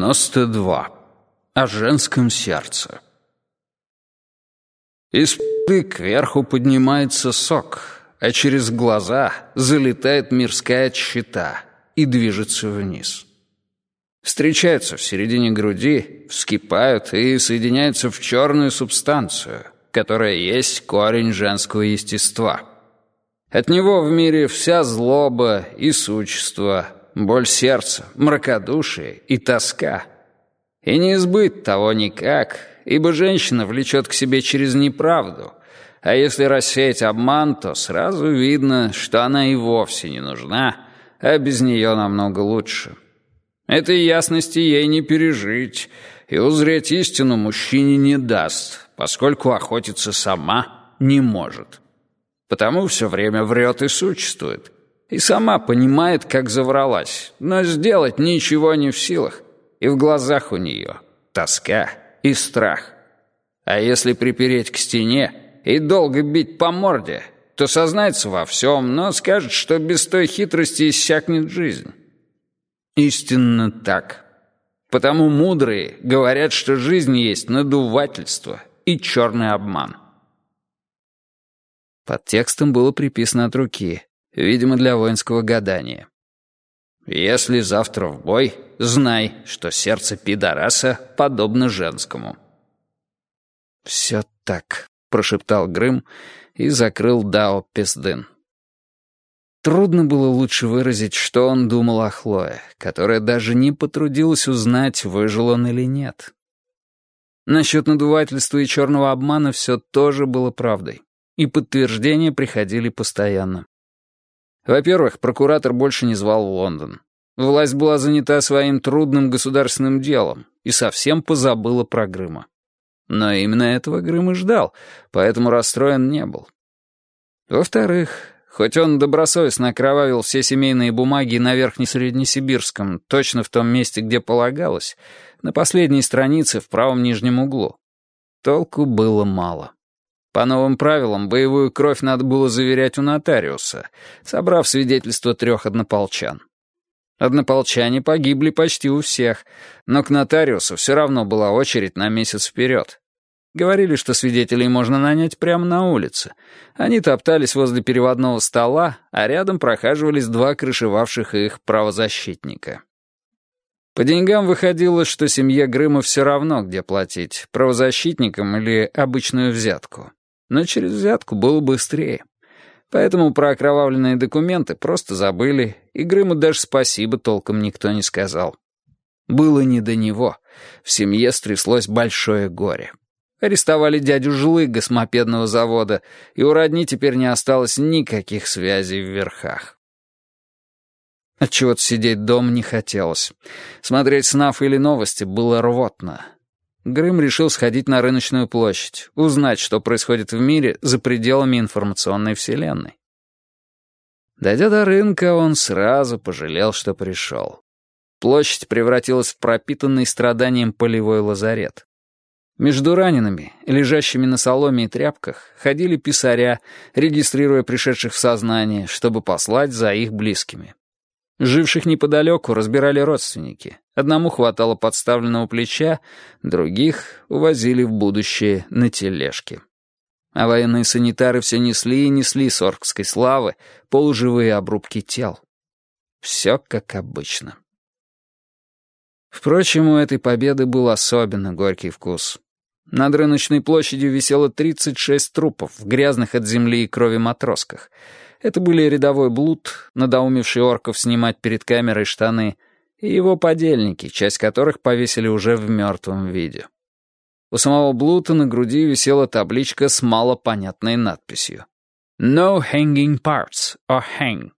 92. О женском сердце. Из пы кверху поднимается сок, а через глаза залетает мирская щита и движется вниз. Встречаются в середине груди, вскипают и соединяются в черную субстанцию, которая есть корень женского естества. От него в мире вся злоба и существо, боль сердца, мракодушие и тоска. И не избыть того никак, ибо женщина влечет к себе через неправду, а если рассеять обман, то сразу видно, что она и вовсе не нужна, а без нее намного лучше. Этой ясности ей не пережить, и узреть истину мужчине не даст, поскольку охотиться сама не может. Потому все время врет и существует. И сама понимает, как завралась, но сделать ничего не в силах. И в глазах у нее тоска и страх. А если припереть к стене и долго бить по морде, то сознается во всем, но скажет, что без той хитрости иссякнет жизнь. Истинно так. Потому мудрые говорят, что жизнь есть надувательство и черный обман. Под текстом было приписано от руки видимо, для воинского гадания. «Если завтра в бой, знай, что сердце пидораса подобно женскому». «Все так», — прошептал Грым и закрыл Дао Песдын. Трудно было лучше выразить, что он думал о Хлое, которая даже не потрудилась узнать, выжил он или нет. Насчет надувательства и черного обмана все тоже было правдой, и подтверждения приходили постоянно. Во-первых, прокуратор больше не звал в Лондон. Власть была занята своим трудным государственным делом и совсем позабыла про Грыма. Но именно этого Грым и ждал, поэтому расстроен не был. Во-вторых, хоть он добросовестно окровавил все семейные бумаги на Верхнесреднесибирском, точно в том месте, где полагалось, на последней странице в правом нижнем углу, толку было мало. По новым правилам, боевую кровь надо было заверять у нотариуса, собрав свидетельство трех однополчан. Однополчане погибли почти у всех, но к нотариусу все равно была очередь на месяц вперед. Говорили, что свидетелей можно нанять прямо на улице. Они топтались возле переводного стола, а рядом прохаживались два крышевавших их правозащитника. По деньгам выходило, что семье Грыма все равно, где платить, правозащитникам или обычную взятку но через взятку было быстрее. Поэтому про окровавленные документы просто забыли, и Грыму даже спасибо толком никто не сказал. Было не до него. В семье стряслось большое горе. Арестовали дядю Жлыга с мопедного завода, и у родни теперь не осталось никаких связей в верхах. Отчего-то сидеть дома не хотелось. Смотреть СНАФ или новости было рвотно. Грым решил сходить на рыночную площадь, узнать, что происходит в мире за пределами информационной вселенной. Дойдя до рынка, он сразу пожалел, что пришел. Площадь превратилась в пропитанный страданием полевой лазарет. Между ранеными, лежащими на соломе и тряпках, ходили писаря, регистрируя пришедших в сознание, чтобы послать за их близкими. Живших неподалеку разбирали родственники. Одному хватало подставленного плеча, других увозили в будущее на тележке. А военные санитары все несли и несли соргской славы полуживые обрубки тел. Все как обычно. Впрочем, у этой победы был особенно горький вкус. Над рыночной площадью висело 36 трупов в грязных от земли и крови матросках — это были рядовой блуд, надоумевший орков снимать перед камерой штаны, и его подельники, часть которых повесили уже в мертвом виде. У самого Блута на груди висела табличка с малопонятной надписью. «No hanging parts or hang».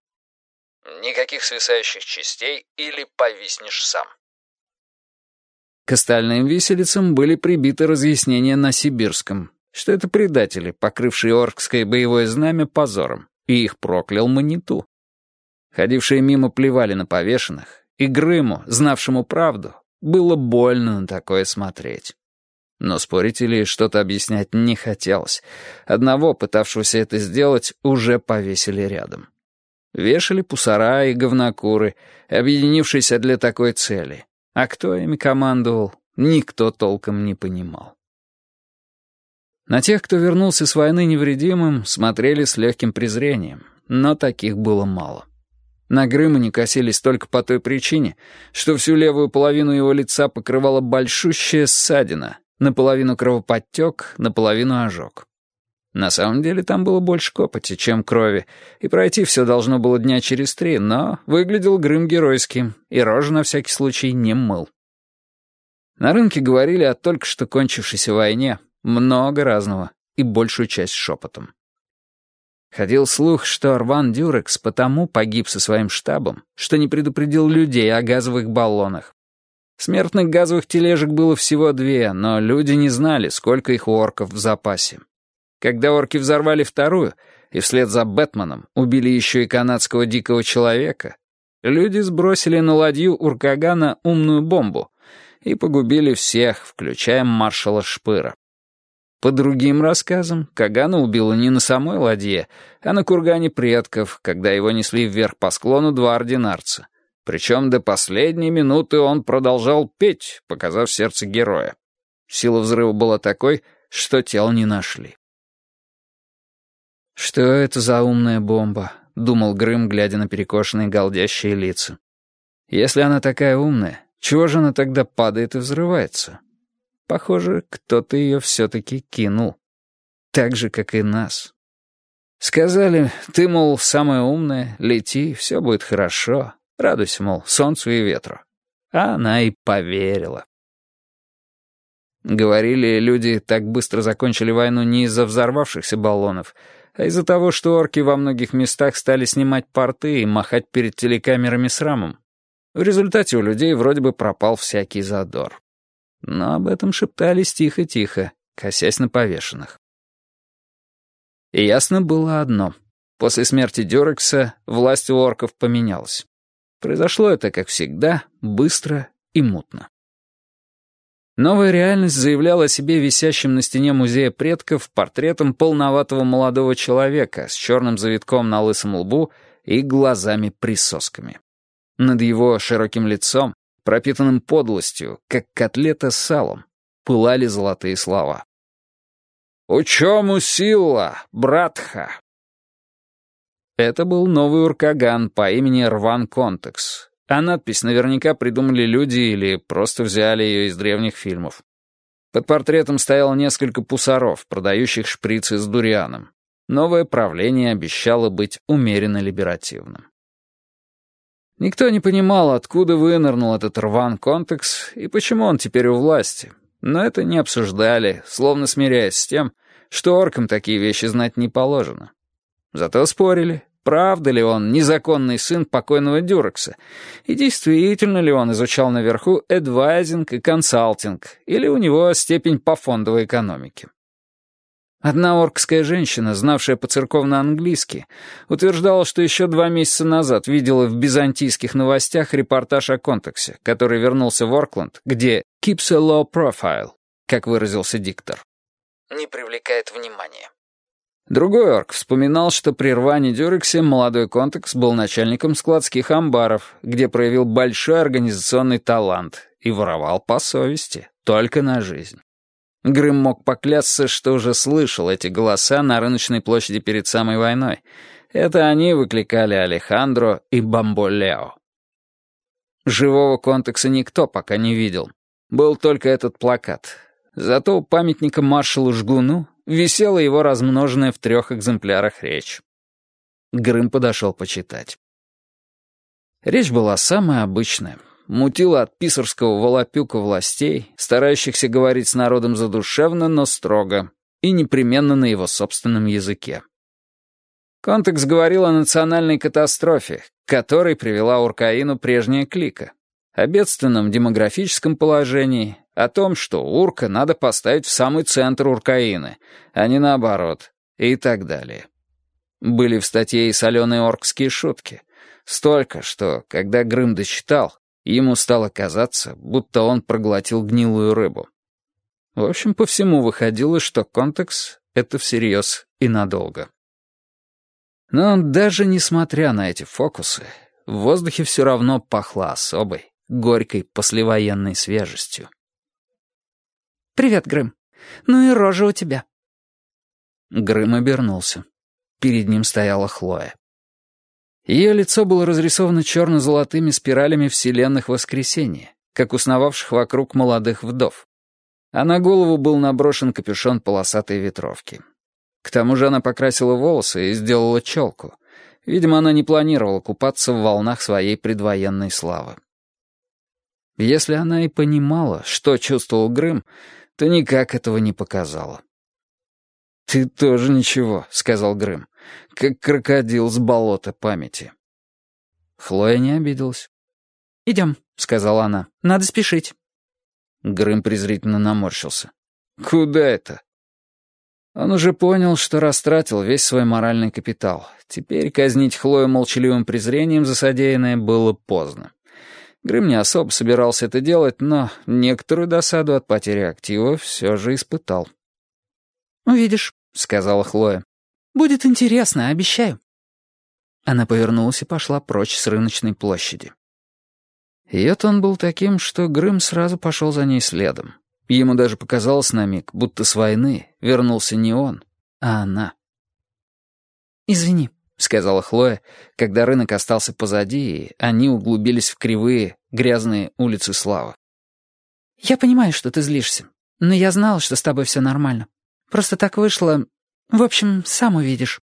Никаких свисающих частей или повиснешь сам. К остальным виселицам были прибиты разъяснения на сибирском, что это предатели, покрывшие оркское боевое знамя позором и их проклял Маниту. Ходившие мимо плевали на повешенных, и Грыму, знавшему правду, было больно на такое смотреть. Но спорить или что-то объяснять не хотелось. Одного, пытавшегося это сделать, уже повесили рядом. Вешали пусара и говнокуры, объединившиеся для такой цели. А кто ими командовал, никто толком не понимал. На тех, кто вернулся с войны невредимым, смотрели с легким презрением, но таких было мало. На Грыма не косились только по той причине, что всю левую половину его лица покрывала большущая ссадина, наполовину кровоподтек, наполовину ожог. На самом деле там было больше копоти, чем крови, и пройти все должно было дня через три, но выглядел Грым геройским, и рожу на всякий случай не мыл. На рынке говорили о только что кончившейся войне, много разного, и большую часть шепотом. Ходил слух, что Арван Дюрекс потому погиб со своим штабом, что не предупредил людей о газовых баллонах. Смертных газовых тележек было всего две, но люди не знали, сколько их у орков в запасе. Когда орки взорвали вторую, и вслед за Бэтменом убили еще и канадского дикого человека, люди сбросили на ладью Уркагана умную бомбу и погубили всех, включая маршала Шпыра. По другим рассказам, Кагана убила не на самой ладье, а на кургане предков, когда его несли вверх по склону два ординарца. Причем до последней минуты он продолжал петь, показав сердце героя. Сила взрыва была такой, что тел не нашли. «Что это за умная бомба?» — думал Грым, глядя на перекошенные галдящие лица. «Если она такая умная, чего же она тогда падает и взрывается? Похоже, кто-то ее все-таки кинул. Так же, как и нас. Сказали, ты, мол, самая умная, лети, все будет хорошо. Радуйся, мол, солнцу и ветру. А она и поверила. Говорили, люди так быстро закончили войну не из-за взорвавшихся баллонов, а из-за того, что орки во многих местах стали снимать порты и махать перед телекамерами с рамом. В результате у людей вроде бы пропал всякий задор. Но об этом шептались тихо-тихо, косясь на повешенных. И ясно было одно. После смерти Дюрекса власть у орков поменялась. Произошло это, как всегда, быстро и мутно. Новая реальность заявляла о себе висящим на стене музея предков портретом полноватого молодого человека с черным завитком на лысом лбу и глазами-присосками. Над его широким лицом, пропитанным подлостью, как котлета с салом, пылали золотые слова. «Учему сила, братха!» Это был новый уркаган по имени Рван Контекс, а надпись наверняка придумали люди или просто взяли ее из древних фильмов. Под портретом стояло несколько пусаров, продающих шприцы с дурианом. Новое правление обещало быть умеренно либеративным. Никто не понимал, откуда вынырнул этот рван контекс и почему он теперь у власти. Но это не обсуждали, словно смиряясь с тем, что оркам такие вещи знать не положено. Зато спорили, правда ли он незаконный сын покойного Дюрекса, и действительно ли он изучал наверху эдвайзинг и консалтинг, или у него степень по фондовой экономике. Одна оркская женщина, знавшая по-церковно-английски, утверждала, что еще два месяца назад видела в византийских новостях репортаж о Контексе, который вернулся в Оркленд, где «keeps a low profile», как выразился диктор. «Не привлекает внимания». Другой орк вспоминал, что при рване Дюрексе молодой Контекс был начальником складских амбаров, где проявил большой организационный талант и воровал по совести, только на жизнь. Грым мог поклясться, что уже слышал эти голоса на рыночной площади перед самой войной. Это они выкликали Алехандро и Бамболео. Живого контекса никто пока не видел. Был только этот плакат. Зато у памятника маршалу Жгуну висела его размноженная в трех экземплярах речь. Грым подошел почитать. Речь была самая обычная. Мутила от писарского волопюка властей, старающихся говорить с народом задушевно, но строго, и непременно на его собственном языке. Контекс говорил о национальной катастрофе, которой привела Уркаину прежняя клика, о бедственном демографическом положении, о том, что Урка надо поставить в самый центр Уркаины, а не наоборот, и так далее. Были в статье и соленые оркские шутки. Столько, что, когда Грым дочитал, ему стало казаться, будто он проглотил гнилую рыбу. В общем, по всему выходило, что контекс — это всерьез и надолго. Но даже несмотря на эти фокусы, в воздухе все равно пахло особой, горькой послевоенной свежестью. «Привет, Грым. Ну и рожа у тебя». Грым обернулся. Перед ним стояла Хлоя. Ее лицо было разрисовано черно-золотыми спиралями вселенных воскресения, как у сновавших вокруг молодых вдов. А на голову был наброшен капюшон полосатой ветровки. К тому же она покрасила волосы и сделала челку. Видимо, она не планировала купаться в волнах своей предвоенной славы. Если она и понимала, что чувствовал Грым, то никак этого не показала. «Ты тоже ничего», — сказал Грым, — «как крокодил с болота памяти». Хлоя не обиделась. «Идем», — сказала она, — «надо спешить». Грым презрительно наморщился. «Куда это?» Он уже понял, что растратил весь свой моральный капитал. Теперь казнить Хлою молчаливым презрением за содеянное было поздно. Грым не особо собирался это делать, но некоторую досаду от потери актива все же испытал. «Увидишь», — сказала Хлоя. «Будет интересно, обещаю». Она повернулась и пошла прочь с рыночной площади. Ее тон был таким, что Грым сразу пошел за ней следом. Ему даже показалось на миг, будто с войны вернулся не он, а она. «Извини», — сказала Хлоя, когда рынок остался позади, и они углубились в кривые, грязные улицы Славы. «Я понимаю, что ты злишься, но я знала, что с тобой все нормально. Просто так вышло. В общем, сам увидишь».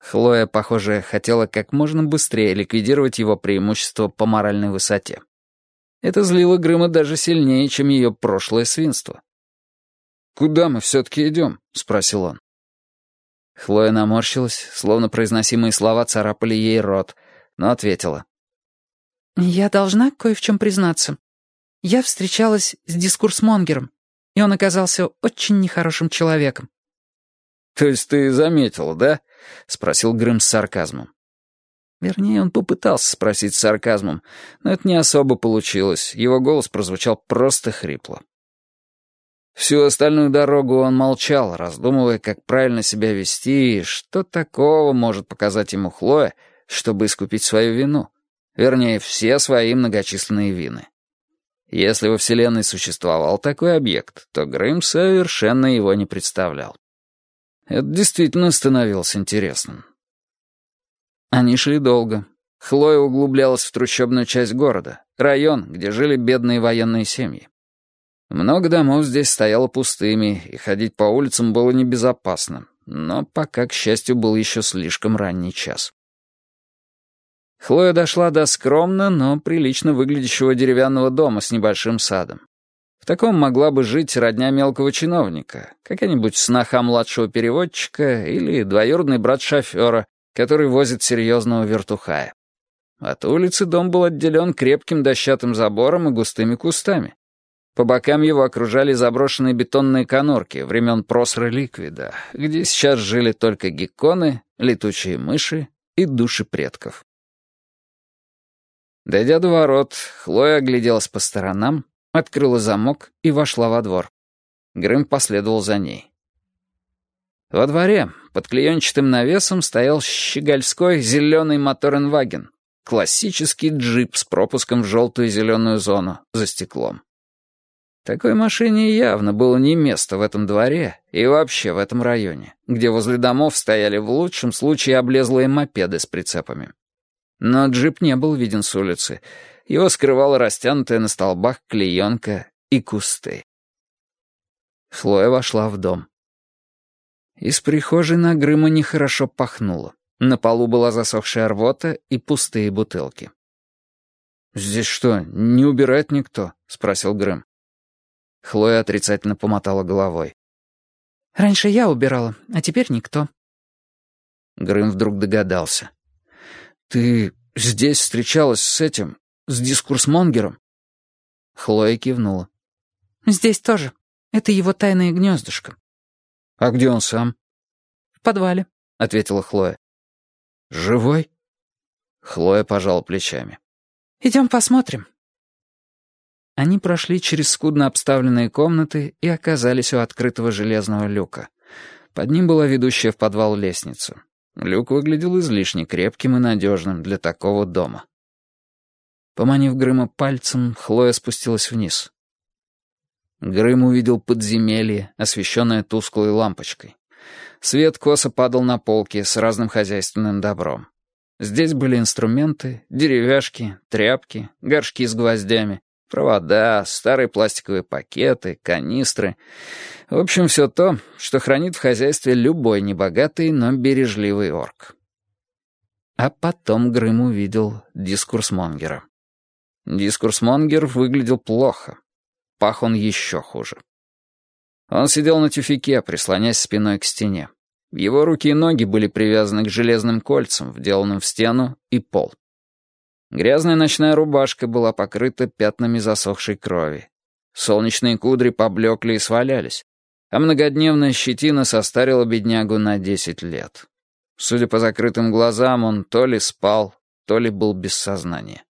Хлоя, похоже, хотела как можно быстрее ликвидировать его преимущество по моральной высоте. Это злило Грыма даже сильнее, чем ее прошлое свинство. «Куда мы все-таки идем?» — спросил он. Хлоя наморщилась, словно произносимые слова царапали ей рот, но ответила. «Я должна кое в чем признаться. Я встречалась с дискурсмонгером, и он оказался очень нехорошим человеком». «То есть ты заметила, да?» — спросил Грым с сарказмом. Вернее, он попытался спросить с сарказмом, но это не особо получилось, его голос прозвучал просто хрипло. Всю остальную дорогу он молчал, раздумывая, как правильно себя вести и что такого может показать ему Хлоя, чтобы искупить свою вину. Вернее, все свои многочисленные вины. Если во Вселенной существовал такой объект, то Грым совершенно его не представлял. Это действительно становилось интересным. Они шли долго. Хлоя углублялась в трущобную часть города, район, где жили бедные военные семьи. Много домов здесь стояло пустыми, и ходить по улицам было небезопасно, но пока, к счастью, был еще слишком ранний час. Хлоя дошла до скромно, но прилично выглядящего деревянного дома с небольшим садом. Таком могла бы жить родня мелкого чиновника, какая-нибудь сноха младшего переводчика или двоюродный брат шофера, который возит серьезного вертухая. От улицы дом был отделен крепким дощатым забором и густыми кустами. По бокам его окружали заброшенные бетонные конорки времен просра ликвида, где сейчас жили только гекконы, летучие мыши и души предков. Дойдя до ворот, Хлоя огляделась по сторонам, открыла замок и вошла во двор. Грым последовал за ней. Во дворе под клеенчатым навесом стоял щегольской зеленый моторенваген, классический джип с пропуском в желтую и зеленую зону за стеклом. Такой машине явно было не место в этом дворе и вообще в этом районе, где возле домов стояли в лучшем случае облезлые мопеды с прицепами. Но джип не был виден с улицы. Его скрывала растянутая на столбах клеенка и кусты. Хлоя вошла в дом. Из прихожей на Грыма нехорошо пахнуло. На полу была засохшая рвота и пустые бутылки. «Здесь что, не убирает никто?» — спросил Грым. Хлоя отрицательно помотала головой. «Раньше я убирала, а теперь никто». Грым вдруг догадался. «Ты здесь встречалась с этим, с дискурсмонгером?» Хлоя кивнула. «Здесь тоже. Это его тайное гнездышко. «А где он сам?» «В подвале», — ответила Хлоя. «Живой?» Хлоя пожала плечами. «Идем посмотрим». Они прошли через скудно обставленные комнаты и оказались у открытого железного люка. Под ним была ведущая в подвал лестница. Люк выглядел излишне крепким и надежным для такого дома. Поманив Грыма пальцем, Хлоя спустилась вниз. Грым увидел подземелье, освещенное тусклой лампочкой. Свет косо падал на полки с разным хозяйственным добром. Здесь были инструменты, деревяшки, тряпки, горшки с гвоздями, провода, старые пластиковые пакеты, канистры. В общем, все то, что хранит в хозяйстве любой небогатый, но бережливый орк. А потом Грым увидел дискурс Монгера. Дискурс Монгер выглядел плохо. Пах он еще хуже. Он сидел на тюфике, прислонясь спиной к стене. Его руки и ноги были привязаны к железным кольцам, вделанным в стену и пол. Грязная ночная рубашка была покрыта пятнами засохшей крови. Солнечные кудри поблекли и свалялись, а многодневная щетина состарила беднягу на десять лет. Судя по закрытым глазам, он то ли спал, то ли был без сознания.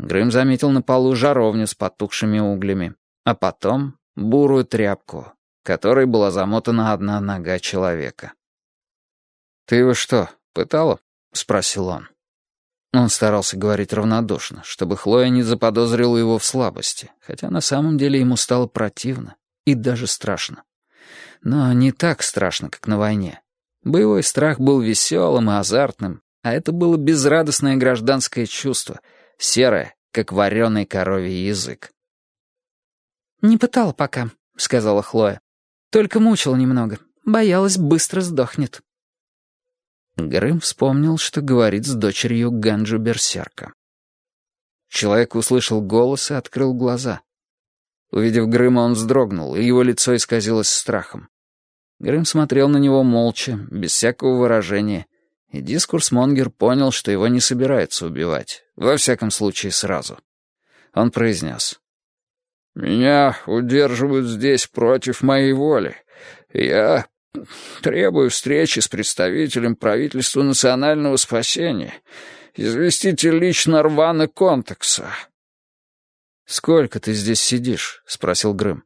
Грым заметил на полу жаровню с потухшими углями, а потом бурую тряпку, которой была замотана одна нога человека. «Ты его что, пытала?» — спросил он. Он старался говорить равнодушно, чтобы Хлоя не заподозрила его в слабости, хотя на самом деле ему стало противно и даже страшно. Но не так страшно, как на войне. Боевой страх был веселым и азартным, а это было безрадостное гражданское чувство, серое, как вареный коровий язык. «Не пытала пока», — сказала Хлоя. «Только мучила немного. Боялась, быстро сдохнет». Грым вспомнил, что говорит с дочерью Ганджу Берсерка. Человек услышал голос и открыл глаза. Увидев Грыма, он вздрогнул, и его лицо исказилось страхом. Грым смотрел на него молча, без всякого выражения, и дискурс Монгер понял, что его не собирается убивать, во всяком случае сразу. Он произнес. «Меня удерживают здесь против моей воли. Я требую встречи с представителем правительства национального спасения. Известите лично Рвана Контекса». «Сколько ты здесь сидишь?» — спросил Грым.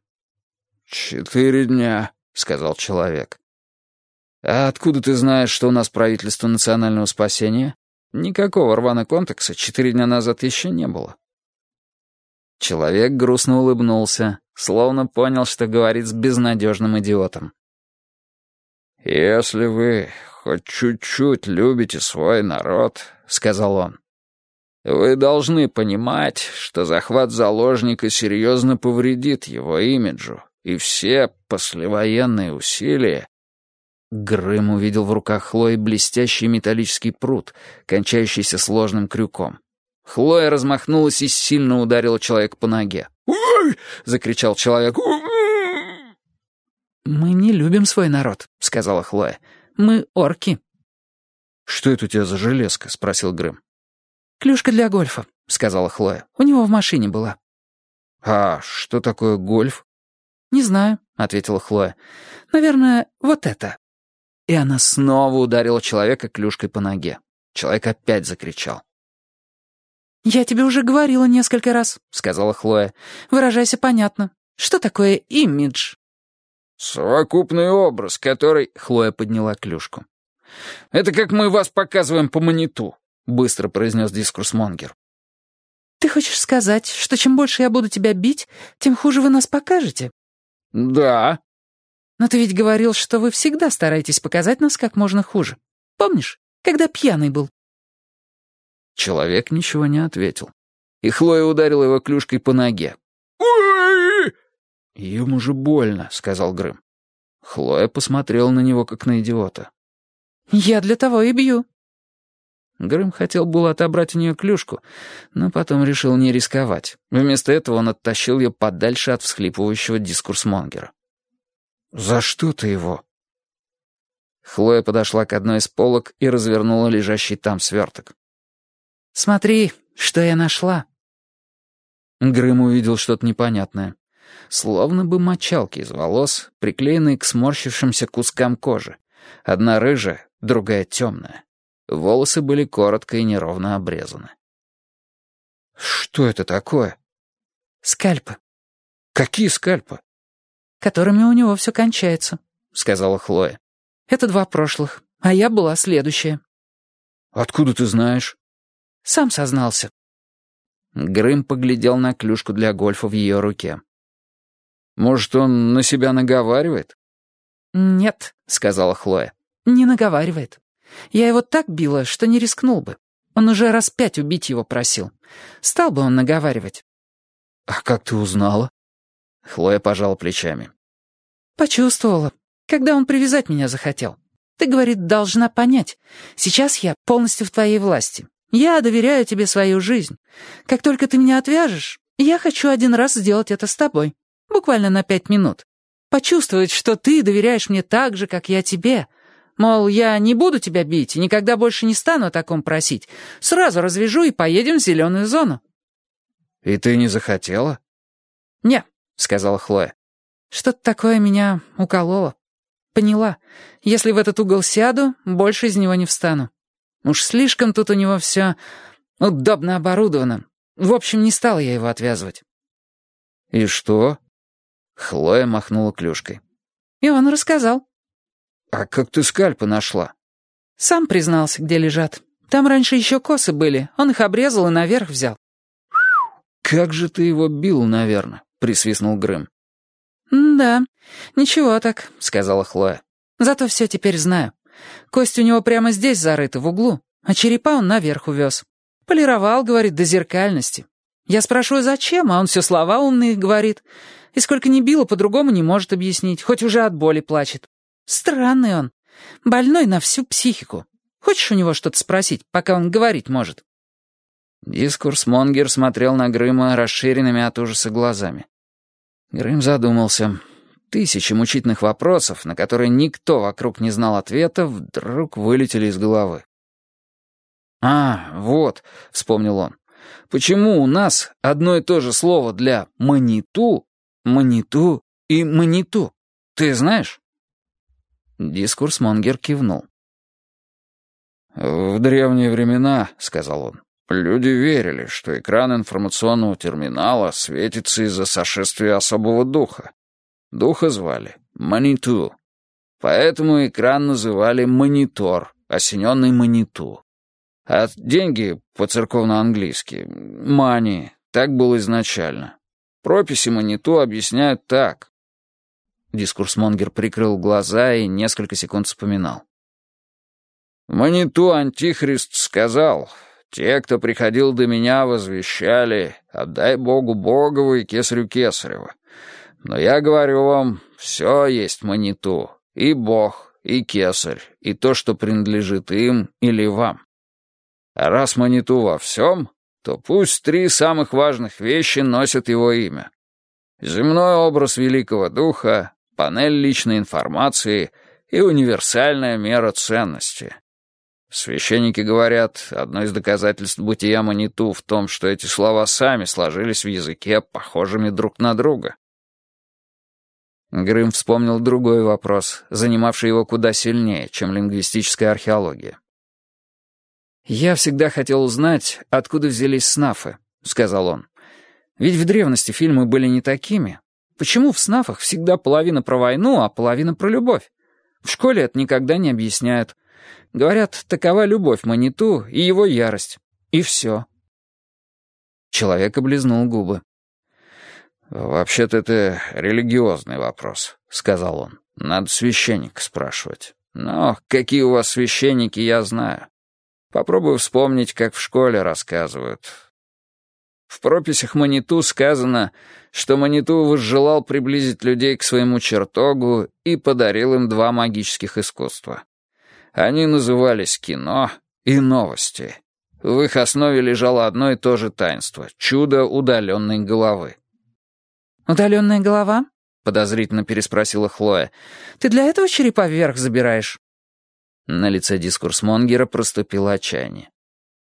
«Четыре дня», — сказал человек. «А откуда ты знаешь, что у нас правительство национального спасения? Никакого рвана контекса четыре дня назад еще не было». Человек грустно улыбнулся, словно понял, что говорит с безнадежным идиотом. «Если вы хоть чуть-чуть любите свой народ», — сказал он, — «вы должны понимать, что захват заложника серьезно повредит его имиджу, и все послевоенные усилия Грым увидел в руках Хлои блестящий металлический пруд, кончающийся сложным крюком. Хлоя размахнулась и сильно ударила человека по ноге. «Ой!» — закричал человек. «Мы не любим свой народ», — сказала Хлоя. «Мы орки». «Что это у тебя за железка?» — спросил Грым. «Клюшка для гольфа», — сказала Хлоя. «У него в машине была». «А что такое гольф?» «Не знаю», — ответила Хлоя. «Наверное, вот это». И она снова ударила человека клюшкой по ноге. Человек опять закричал. «Я тебе уже говорила несколько раз», — сказала Хлоя. «Выражайся понятно. Что такое имидж?» «Совокупный образ, который...» — Хлоя подняла клюшку. «Это как мы вас показываем по мониту», — быстро произнес дискурс Монгер. «Ты хочешь сказать, что чем больше я буду тебя бить, тем хуже вы нас покажете?» «Да», но ты ведь говорил, что вы всегда стараетесь показать нас как можно хуже. Помнишь, когда пьяный был?» Человек ничего не ответил. И Хлоя ударила его клюшкой по ноге. «Ему же больно», — сказал Грым. Хлоя посмотрела на него, как на идиота. «Я для того и бью». Грым хотел было отобрать у нее клюшку, но потом решил не рисковать. Вместо этого он оттащил ее подальше от всхлипывающего дискурсмонгера. «За что ты его?» Хлоя подошла к одной из полок и развернула лежащий там сверток. «Смотри, что я нашла». Грым увидел что-то непонятное. Словно бы мочалки из волос, приклеенные к сморщившимся кускам кожи. Одна рыжая, другая темная. Волосы были коротко и неровно обрезаны. «Что это такое?» «Скальпы». «Какие скальпы?» Которыми у него все кончается», — сказала Хлоя. «Это два прошлых, а я была следующая». «Откуда ты знаешь?» «Сам сознался. Грым поглядел на клюшку для гольфа в ее руке. «Может, он на себя наговаривает?» «Нет», — сказала Хлоя, — «не наговаривает. Я его так била, что не рискнул бы. Он уже раз пять убить его просил. Стал бы он наговаривать». «А как ты узнала?» Хлоя пожала плечами. «Почувствовала, когда он привязать меня захотел. Ты, говорит, должна понять. Сейчас я полностью в твоей власти. Я доверяю тебе свою жизнь. Как только ты меня отвяжешь, я хочу один раз сделать это с тобой. Буквально на пять минут. Почувствовать, что ты доверяешь мне так же, как я тебе. Мол, я не буду тебя бить и никогда больше не стану о таком просить. Сразу развяжу и поедем в зеленую зону». «И ты не захотела?» «Не», — сказала Хлоя. «Что-то такое меня укололо. Поняла. Если в этот угол сяду, больше из него не встану. Уж слишком тут у него все удобно оборудовано. В общем, не стала я его отвязывать». «И что?» Хлоя махнула клюшкой. «И он рассказал». «А как ты скальпы нашла?» «Сам признался, где лежат. Там раньше еще косы были. Он их обрезал и наверх взял». «Как же ты его бил, наверное», — присвистнул Грым. «Да, ничего так», — сказала Хлоя. «Зато все теперь знаю. Кость у него прямо здесь зарыта, в углу, а черепа он наверх увез. Полировал, говорит, до зеркальности. Я спрашиваю, зачем, а он все слова умные говорит. И сколько ни било, по-другому не может объяснить, хоть уже от боли плачет. Странный он. Больной на всю психику. Хочешь у него что-то спросить, пока он говорить может?» Дискурс Монгер смотрел на Грыма расширенными от ужаса глазами. Грым задумался. Тысячи мучительных вопросов, на которые никто вокруг не знал ответа, вдруг вылетели из головы. «А, вот», — вспомнил он, — «почему у нас одно и то же слово для «маниту», «маниту» и «маниту»? Ты знаешь?» Дискурс Монгер кивнул. «В древние времена, — сказал он, — люди верили, что экран информационного терминала светится из-за сошествия особого духа. Духа звали Маниту. Поэтому экран называли монитор, осененный Маниту. А деньги по-церковно-английски — мани, так было изначально. Прописи Маниту объясняют так. Дискурс Монгер прикрыл глаза и несколько секунд вспоминал. «Маниту Антихрист сказал, те, кто приходил до меня, возвещали, отдай Богу Богову и Кесарю Кесарева. Но я говорю вам, все есть Маниту, и Бог, и Кесарь, и то, что принадлежит им или вам. А раз Маниту во всем, то пусть три самых важных вещи носят его имя. Земной образ Великого Духа, панель личной информации и универсальная мера ценности. Священники говорят, одно из доказательств бытия Маниту в том, что эти слова сами сложились в языке, похожими друг на друга. Грым вспомнил другой вопрос, занимавший его куда сильнее, чем лингвистическая археология. «Я всегда хотел узнать, откуда взялись снафы», — сказал он. «Ведь в древности фильмы были не такими, Почему в снафах всегда половина про войну, а половина про любовь? В школе это никогда не объясняют. Говорят, такова любовь Маниту и его ярость. И все. Человек облизнул губы. «Вообще-то это религиозный вопрос», — сказал он. «Надо священника спрашивать. Но какие у вас священники, я знаю. Попробую вспомнить, как в школе рассказывают. В прописях Маниту сказано, что Маниту возжелал приблизить людей к своему чертогу и подарил им два магических искусства. Они назывались кино и новости. В их основе лежало одно и то же таинство — чудо удаленной головы. «Удаленная голова?» — подозрительно переспросила Хлоя. «Ты для этого черепа вверх забираешь?» На лице дискурс Монгера проступило отчаяние.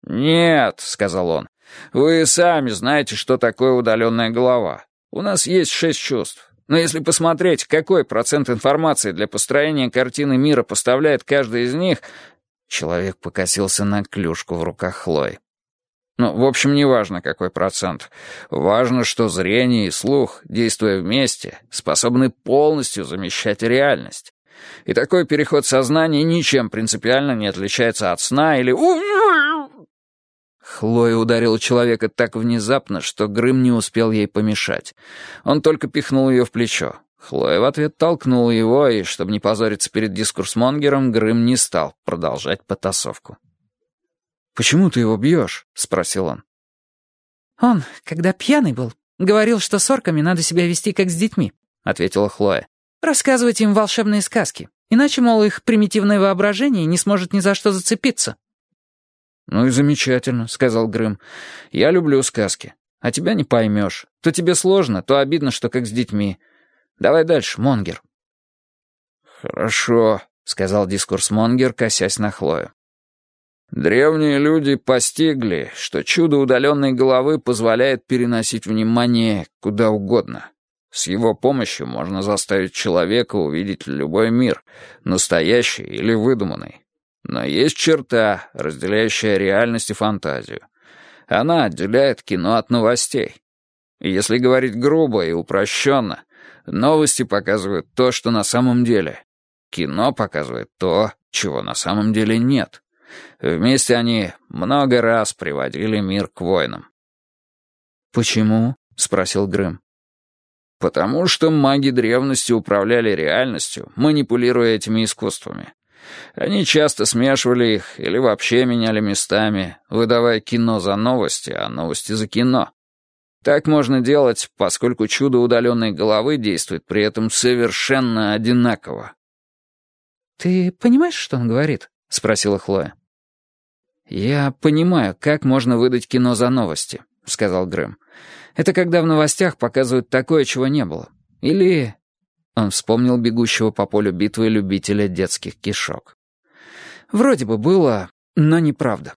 «Нет», — сказал он, вы сами знаете, что такое удаленная голова. У нас есть шесть чувств. Но если посмотреть, какой процент информации для построения картины мира поставляет каждый из них... Человек покосился на клюшку в руках Хлои. Ну, в общем, не важно, какой процент. Важно, что зрение и слух, действуя вместе, способны полностью замещать реальность. И такой переход сознания ничем принципиально не отличается от сна или... Хлоя ударила человека так внезапно, что Грым не успел ей помешать. Он только пихнул ее в плечо. Хлоя в ответ толкнула его, и, чтобы не позориться перед дискурсмонгером, Грым не стал продолжать потасовку. «Почему ты его бьешь?» — спросил он. «Он, когда пьяный был, говорил, что с орками надо себя вести как с детьми», — ответила Хлоя. «Рассказывать им волшебные сказки, иначе, мол, их примитивное воображение не сможет ни за что зацепиться». «Ну и замечательно», — сказал Грым. «Я люблю сказки. А тебя не поймешь. То тебе сложно, то обидно, что как с детьми. Давай дальше, Монгер». «Хорошо», — сказал дискурс Монгер, косясь на Хлою. «Древние люди постигли, что чудо удаленной головы позволяет переносить внимание куда угодно. С его помощью можно заставить человека увидеть любой мир, настоящий или выдуманный. Но есть черта, разделяющая реальность и фантазию. Она отделяет кино от новостей. И если говорить грубо и упрощенно, новости показывают то, что на самом деле. Кино показывает то, чего на самом деле нет. Вместе они много раз приводили мир к войнам. «Почему?» — спросил Грым. «Потому что маги древности управляли реальностью, манипулируя этими искусствами. Они часто смешивали их или вообще меняли местами, выдавая кино за новости, а новости за кино. Так можно делать, поскольку чудо удаленной головы действует при этом совершенно одинаково. «Ты понимаешь, что он говорит?» — спросила Хлоя. «Я понимаю, как можно выдать кино за новости», — сказал Грэм. «Это когда в новостях показывают такое, чего не было. Или он вспомнил бегущего по полю битвы любителя детских кишок. Вроде бы было, но неправда.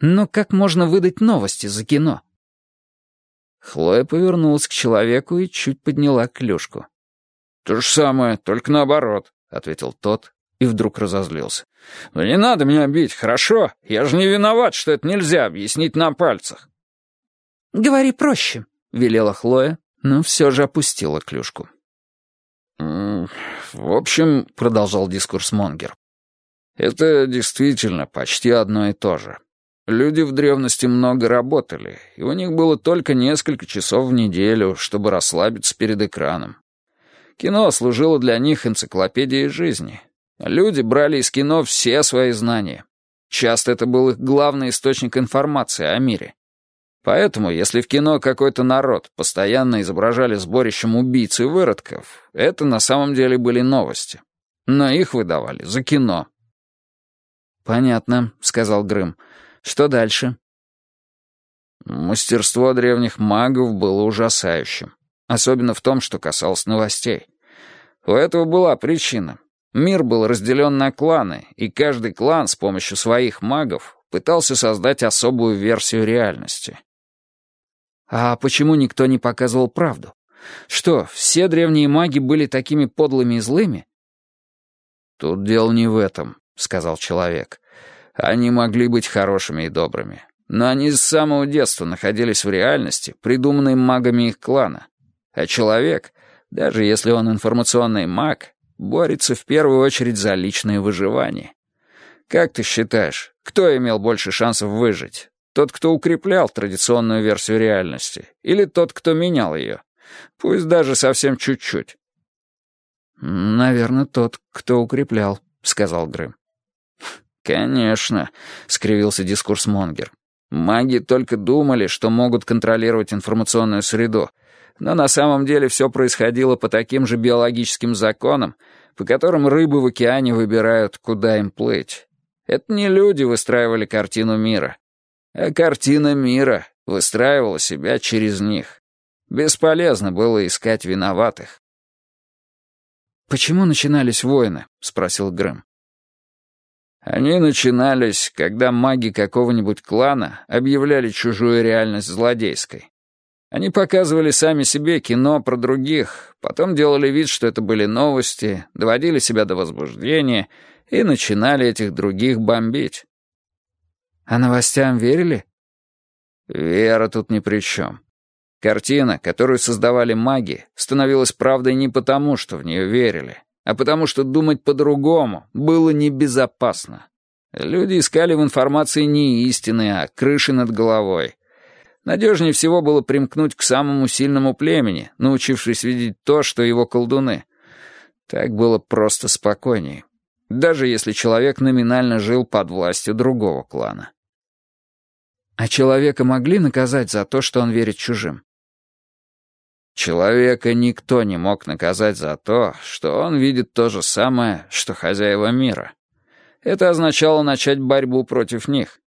Но как можно выдать новости за кино? Хлоя повернулась к человеку и чуть подняла клюшку. «То же самое, только наоборот», — ответил тот и вдруг разозлился. «Ну не надо меня бить, хорошо? Я же не виноват, что это нельзя объяснить на пальцах». «Говори проще», — велела Хлоя, но все же опустила клюшку. «В общем, — продолжал дискурс Монгер, — это действительно почти одно и то же. Люди в древности много работали, и у них было только несколько часов в неделю, чтобы расслабиться перед экраном. Кино служило для них энциклопедией жизни. Люди брали из кино все свои знания. Часто это был их главный источник информации о мире. Поэтому, если в кино какой-то народ постоянно изображали сборищем убийц и выродков, это на самом деле были новости. Но их выдавали за кино. «Понятно», — сказал Грым. «Что дальше?» Мастерство древних магов было ужасающим. Особенно в том, что касалось новостей. У этого была причина. Мир был разделен на кланы, и каждый клан с помощью своих магов пытался создать особую версию реальности. А почему никто не показывал правду? Что, все древние маги были такими подлыми и злыми? «Тут дело не в этом», — сказал человек. «Они могли быть хорошими и добрыми, но они с самого детства находились в реальности, придуманной магами их клана. А человек, даже если он информационный маг, борется в первую очередь за личное выживание. Как ты считаешь, кто имел больше шансов выжить, тот, кто укреплял традиционную версию реальности, или тот, кто менял ее? Пусть даже совсем чуть-чуть. «Наверное, тот, кто укреплял», — сказал Грым. «Конечно», — скривился дискурс Монгер. «Маги только думали, что могут контролировать информационную среду, но на самом деле все происходило по таким же биологическим законам, по которым рыбы в океане выбирают, куда им плыть. Это не люди выстраивали картину мира а картина мира выстраивала себя через них. Бесполезно было искать виноватых. «Почему начинались войны?» — спросил Грэм. Они начинались, когда маги какого-нибудь клана объявляли чужую реальность злодейской. Они показывали сами себе кино про других, потом делали вид, что это были новости, доводили себя до возбуждения и начинали этих других бомбить. А новостям верили? Вера тут ни при чем. Картина, которую создавали маги, становилась правдой не потому, что в нее верили, а потому что думать по-другому было небезопасно. Люди искали в информации не истины, а крыши над головой. Надежнее всего было примкнуть к самому сильному племени, научившись видеть то, что его колдуны. Так было просто спокойнее, даже если человек номинально жил под властью другого клана. А человека могли наказать за то, что он верит чужим? Человека никто не мог наказать за то, что он видит то же самое, что хозяева мира. Это означало начать борьбу против них.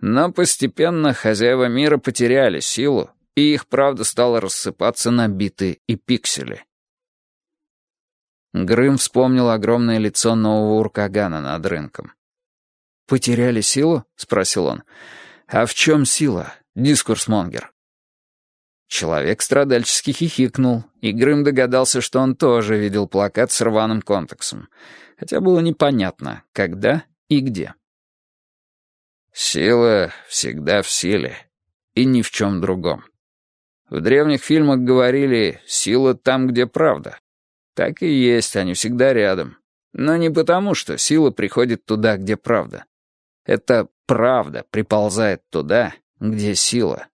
Но постепенно хозяева мира потеряли силу, и их правда стала рассыпаться на биты и пиксели. Грым вспомнил огромное лицо нового уркагана над рынком. «Потеряли силу?» — спросил он. «А в чем сила, дискурс-монгер?» Человек страдальчески хихикнул, и Грым догадался, что он тоже видел плакат с рваным контексом, хотя было непонятно, когда и где. Сила всегда в силе, и ни в чем другом. В древних фильмах говорили «сила там, где правда». Так и есть, они всегда рядом. Но не потому, что сила приходит туда, где правда. Это правда приползает туда, где сила.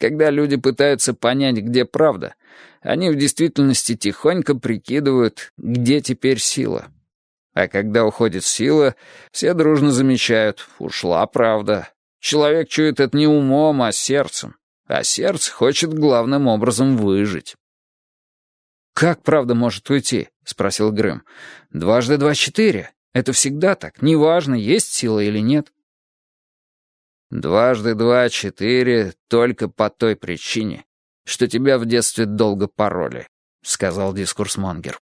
Когда люди пытаются понять, где правда, они в действительности тихонько прикидывают, где теперь сила. А когда уходит сила, все дружно замечают, ушла правда. Человек чует это не умом, а сердцем. А сердце хочет главным образом выжить. «Как правда может уйти?» — спросил Грым. «Дважды два — четыре. Это всегда так. Неважно, есть сила или нет». Дважды два — четыре только по той причине, что тебя в детстве долго пороли, — сказал дискурсмонгер.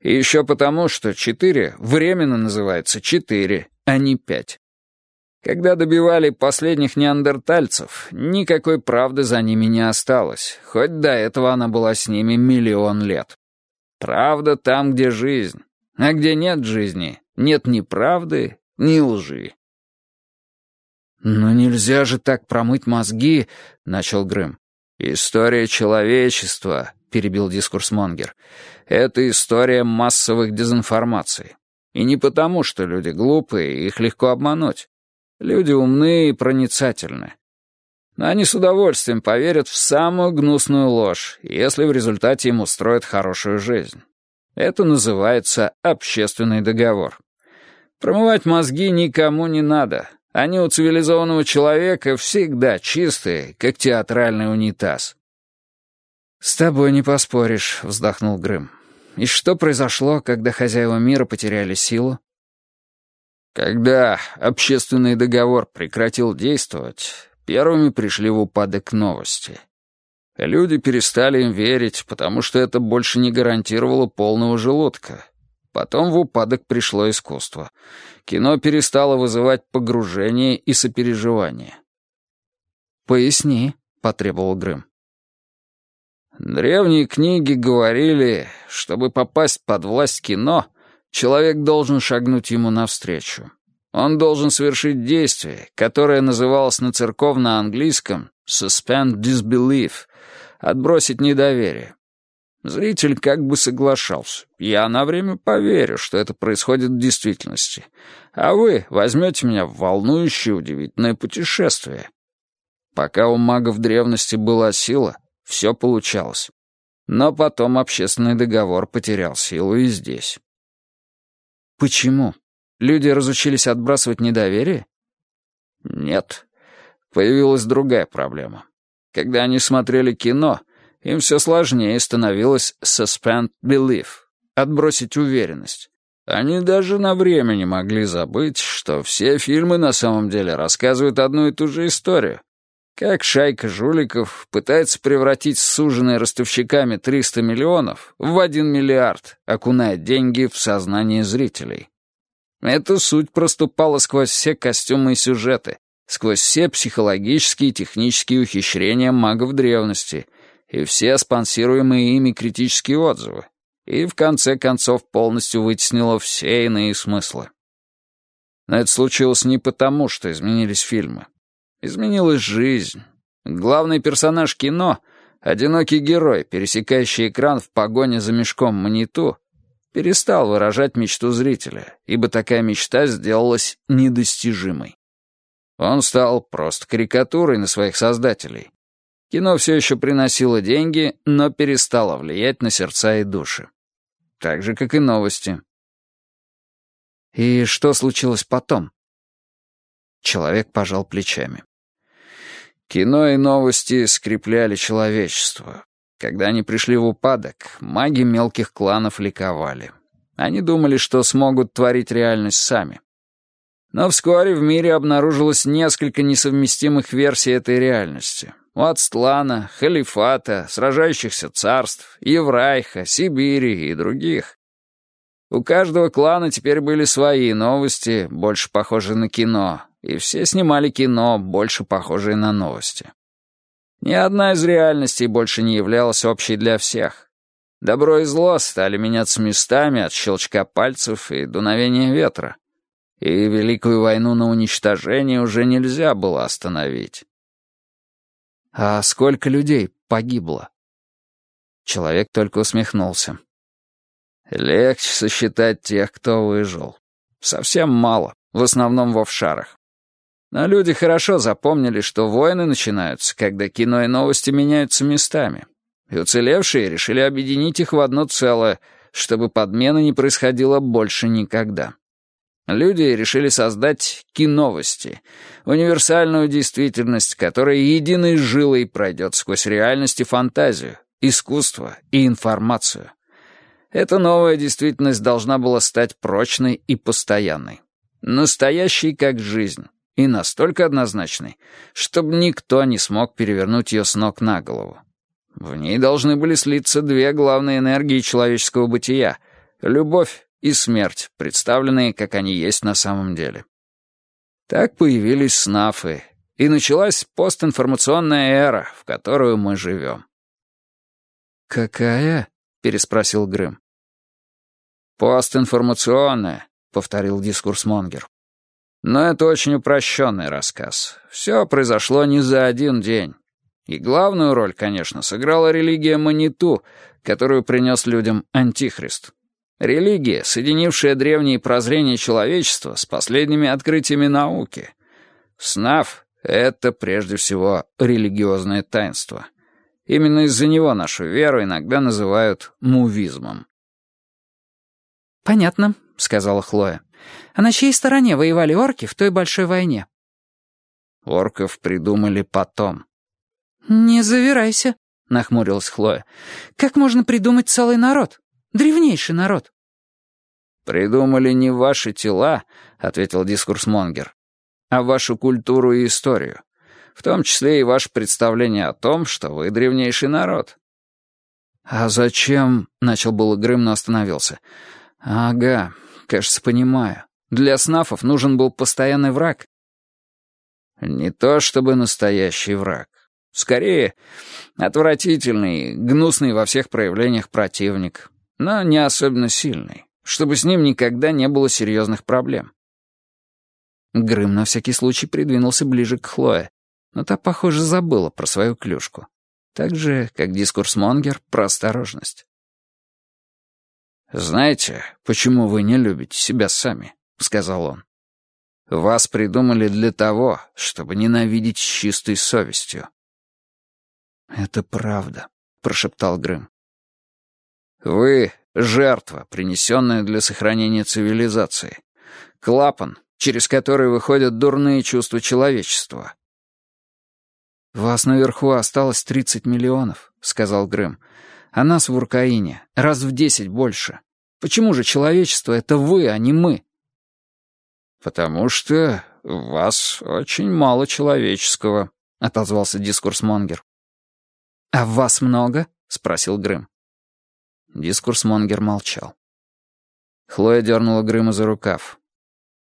И еще потому, что четыре временно называется четыре, а не пять. Когда добивали последних неандертальцев, никакой правды за ними не осталось, хоть до этого она была с ними миллион лет. Правда там, где жизнь, а где нет жизни, нет ни правды, ни лжи. «Но нельзя же так промыть мозги», — начал Грым. «История человечества», — перебил дискурс Монгер, — «это история массовых дезинформаций. И не потому, что люди глупые, их легко обмануть. Люди умные и проницательны. Но они с удовольствием поверят в самую гнусную ложь, если в результате им устроят хорошую жизнь. Это называется общественный договор. Промывать мозги никому не надо, они у цивилизованного человека всегда чистые, как театральный унитаз. «С тобой не поспоришь», — вздохнул Грым. «И что произошло, когда хозяева мира потеряли силу?» Когда общественный договор прекратил действовать, первыми пришли в упадок новости. Люди перестали им верить, потому что это больше не гарантировало полного желудка. Потом в упадок пришло искусство. Кино перестало вызывать погружение и сопереживание. «Поясни», — потребовал Грым. Древние книги говорили, чтобы попасть под власть кино, человек должен шагнуть ему навстречу. Он должен совершить действие, которое называлось на церковно-английском «suspend disbelief» — отбросить недоверие. Зритель как бы соглашался. Я на время поверю, что это происходит в действительности. А вы возьмете меня в волнующее, удивительное путешествие. Пока у магов древности была сила, все получалось. Но потом общественный договор потерял силу и здесь. Почему? Люди разучились отбрасывать недоверие? Нет. Появилась другая проблема. Когда они смотрели кино, им все сложнее становилось suspend belief, отбросить уверенность. Они даже на время не могли забыть, что все фильмы на самом деле рассказывают одну и ту же историю. Как шайка жуликов пытается превратить суженные ростовщиками 300 миллионов в 1 миллиард, окуная деньги в сознание зрителей. Эта суть проступала сквозь все костюмы и сюжеты, сквозь все психологические и технические ухищрения магов древности — и все спонсируемые ими критические отзывы, и в конце концов полностью вытеснило все иные смыслы. Но это случилось не потому, что изменились фильмы. Изменилась жизнь. Главный персонаж кино — одинокий герой, пересекающий экран в погоне за мешком маниту, перестал выражать мечту зрителя, ибо такая мечта сделалась недостижимой. Он стал просто карикатурой на своих создателей. Кино все еще приносило деньги, но перестало влиять на сердца и души. Так же, как и новости. И что случилось потом? Человек пожал плечами. Кино и новости скрепляли человечество. Когда они пришли в упадок, маги мелких кланов ликовали. Они думали, что смогут творить реальность сами. Но вскоре в мире обнаружилось несколько несовместимых версий этой реальности. У Ацтлана, Халифата, Сражающихся царств, Еврайха, Сибири и других. У каждого клана теперь были свои новости, больше похожие на кино, и все снимали кино, больше похожие на новости. Ни одна из реальностей больше не являлась общей для всех. Добро и зло стали меняться местами от щелчка пальцев и дуновения ветра. И Великую войну на уничтожение уже нельзя было остановить. А сколько людей погибло? Человек только усмехнулся. Легче сосчитать тех, кто выжил. Совсем мало, в основном в офшарах. Но люди хорошо запомнили, что войны начинаются, когда кино и новости меняются местами. И уцелевшие решили объединить их в одно целое, чтобы подмена не происходила больше никогда. Люди решили создать киновости, универсальную действительность, которая единой жилой пройдет сквозь реальность и фантазию, искусство и информацию. Эта новая действительность должна была стать прочной и постоянной. Настоящей, как жизнь, и настолько однозначной, чтобы никто не смог перевернуть ее с ног на голову. В ней должны были слиться две главные энергии человеческого бытия — любовь и смерть, представленные, как они есть на самом деле. Так появились снафы, и началась постинформационная эра, в которую мы живем. «Какая?» — переспросил Грым. «Постинформационная», — повторил дискурс Монгер. «Но это очень упрощенный рассказ. Все произошло не за один день. И главную роль, конечно, сыграла религия Маниту, которую принес людям Антихрист. Религия, соединившая древние прозрения человечества с последними открытиями науки. Снав — это прежде всего религиозное таинство. Именно из-за него нашу веру иногда называют мувизмом. «Понятно», — сказала Хлоя. «А на чьей стороне воевали орки в той большой войне?» «Орков придумали потом». «Не завирайся», — нахмурилась Хлоя. «Как можно придумать целый народ? Древнейший народ». «Придумали не ваши тела», — ответил дискурс Монгер, «а вашу культуру и историю, в том числе и ваше представление о том, что вы древнейший народ». «А зачем?» — начал было Грым, но остановился. «Ага, кажется, понимаю. Для снафов нужен был постоянный враг». «Не то чтобы настоящий враг. Скорее, отвратительный, гнусный во всех проявлениях противник, но не особенно сильный, чтобы с ним никогда не было серьезных проблем». Грым на всякий случай придвинулся ближе к Хлое, но та, похоже, забыла про свою клюшку. Так же, как дискурс Монгер про осторожность. «Знаете, почему вы не любите себя сами?» — сказал он. «Вас придумали для того, чтобы ненавидеть с чистой совестью». «Это правда», — прошептал Грым. «Вы — жертва, принесенная для сохранения цивилизации. Клапан, через который выходят дурные чувства человечества». «Вас наверху осталось тридцать миллионов», — сказал Грым а нас в Уркаине раз в десять больше. Почему же человечество — это вы, а не мы?» «Потому что у вас очень мало человеческого», — отозвался дискурсмонгер. «А в вас много?» — спросил Грым. Дискурсмонгер молчал. Хлоя дернула Грыма за рукав.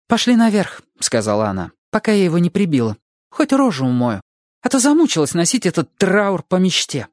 «Пошли наверх», — сказала она, — «пока я его не прибила. Хоть рожу умою, а то замучилась носить этот траур по мечте».